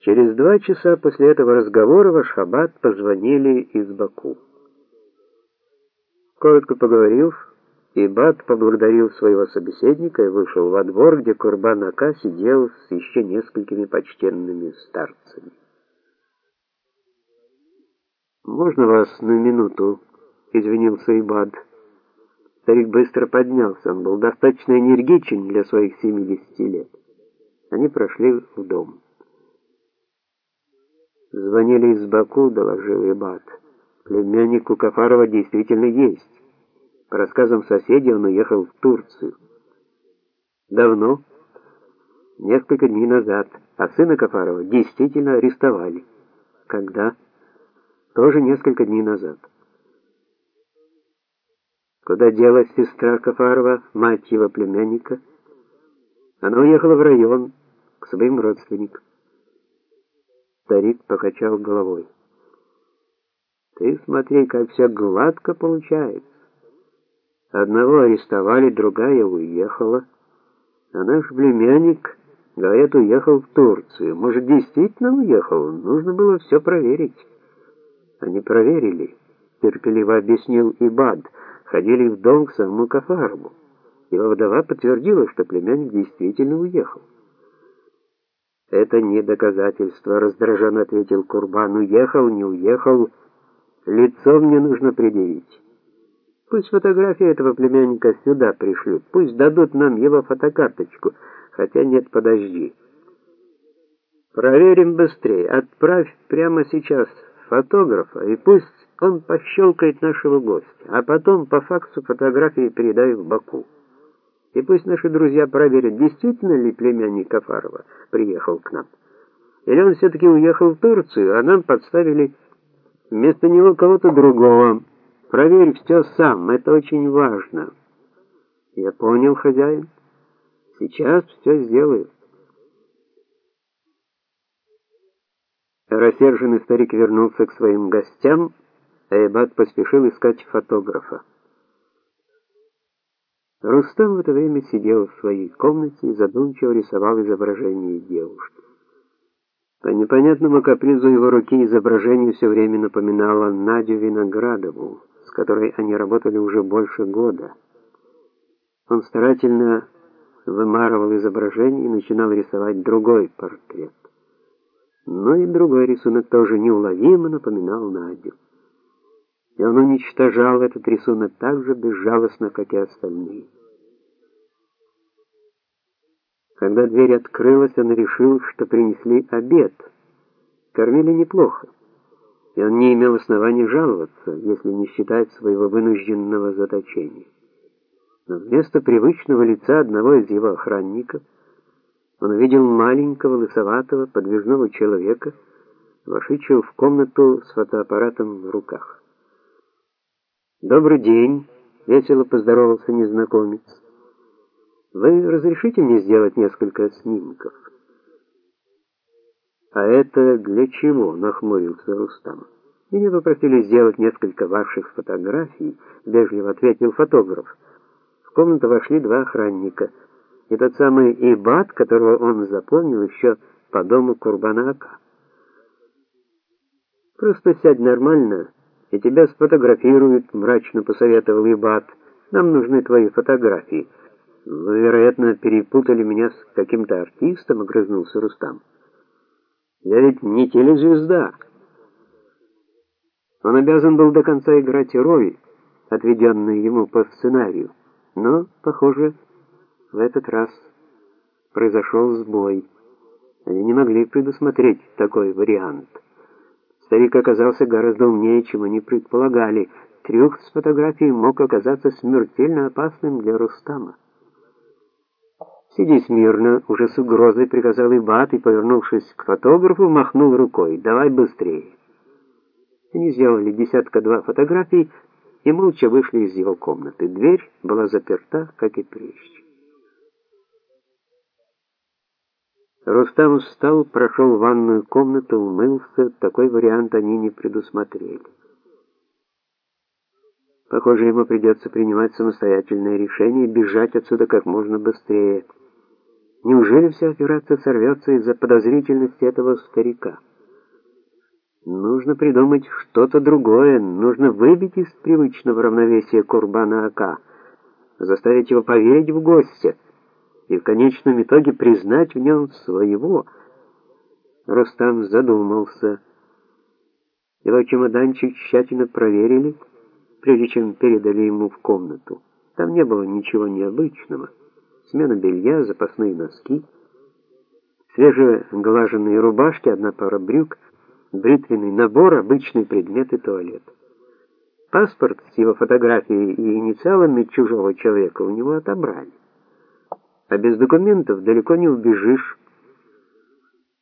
Через два часа после этого разговора в Ашхабад позвонили из Баку. Коротко поговорив, Ибад поблагодарил своего собеседника и вышел во двор, где Курбан Ака сидел с еще несколькими почтенными старцами. «Можно вас на минуту?» — извинился Ибад. Старик быстро поднялся, он был достаточно энергичен для своих 70 лет. Они прошли в дом. Звонили из Баку, доложил Ибат. Племянник у действительно есть. По рассказам соседей, он уехал в Турцию. Давно? Несколько дней назад. А сына Кафарова действительно арестовали. Когда? Тоже несколько дней назад. Куда делась сестра Кафарова, мать его племянника? Она уехала в район к своим родственникам. Старик покачал головой. Ты смотри, как все гладко получается. Одного арестовали, другая уехала. А наш племянник, говорят, уехал в Турцию. Может, действительно уехал? Нужно было все проверить. Они проверили, терпеливо объяснил Ибад. Ходили в дом к самому Кафарбу. Его вдова подтвердила, что племянник действительно уехал. Это не доказательство, раздраженно ответил Курбан. Уехал, не уехал, лицо мне нужно предъявить. Пусть фотографии этого племянника сюда пришлют, пусть дадут нам его фотокарточку. Хотя нет, подожди. Проверим быстрее. Отправь прямо сейчас фотографа, и пусть он пощелкает нашего гостя, а потом по факсу фотографии передай в Баку. И пусть наши друзья проверят, действительно ли племянник Кафарова приехал к нам. Или он все-таки уехал в Турцию, а нам подставили вместо него кого-то другого. Проверь все сам, это очень важно. Я понял, хозяин. Сейчас все сделаю. Рассерженный старик вернулся к своим гостям, а Эбат поспешил искать фотографа. Рустам в это время сидел в своей комнате и задумчиво рисовал изображение девушки. По непонятному капризу его руки изображение все время напоминало Надю Виноградову, с которой они работали уже больше года. Он старательно вымарывал изображение и начинал рисовать другой портрет. Но и другой рисунок тоже неуловимо напоминал Надю и он уничтожал этот рисунок так же безжалостно, как и остальные. Когда дверь открылась, он решил, что принесли обед. Кормили неплохо, и он не имел оснований жаловаться, если не считать своего вынужденного заточения. Но вместо привычного лица одного из его охранников он увидел маленького, лысоватого, подвижного человека, вошедшего в комнату с фотоаппаратом в руках. «Добрый день», — весело поздоровался незнакомец. «Вы разрешите мне сделать несколько снимков?» «А это для чего?» — нахмурился Рустам. «Меня попросили сделать несколько ваших фотографий», — вежливо ответил фотограф. В комнату вошли два охранника. И тот самый Ибат, которого он запомнил еще по дому Курбана Ака. «Просто сядь нормально», и тебя сфотографируют, мрачно посоветовал Ибат. Нам нужны твои фотографии. Вы, вероятно, перепутали меня с каким-то артистом, огрызнулся Рустам. Я ведь не телезвезда. Он обязан был до конца играть роль, отведенную ему по сценарию. Но, похоже, в этот раз произошел сбой. Они не могли предусмотреть такой вариант. Старик оказался гораздо умнее, чем они предполагали. Трюк с фотографией мог оказаться смертельно опасным для Рустама. «Сиди смирно», — уже с угрозой приказал Ибат и, повернувшись к фотографу, махнул рукой. «Давай быстрее». Они сделали десятка-два фотографий и молча вышли из его комнаты. Дверь была заперта, как и прежде. Рустам встал, прошел в ванную комнату, умылся. Такой вариант они не предусмотрели. Похоже, ему придется принимать самостоятельное решение и бежать отсюда как можно быстрее. Неужели вся операция сорвется из-за подозрительности этого старика? Нужно придумать что-то другое, нужно выбить из привычного равновесия Курбана Ака, заставить его поверить в гостя и в конечном итоге признать в нем своего. Рустам задумался. Его чемоданчик тщательно проверили, прежде чем передали ему в комнату. Там не было ничего необычного. Смена белья, запасные носки, свежеглаженные рубашки, одна пара брюк — бритвенный набор, обычные предметы туалета. Паспорт с его фотографией и инициалами чужого человека у него отобрали. А без документов далеко не убежишь.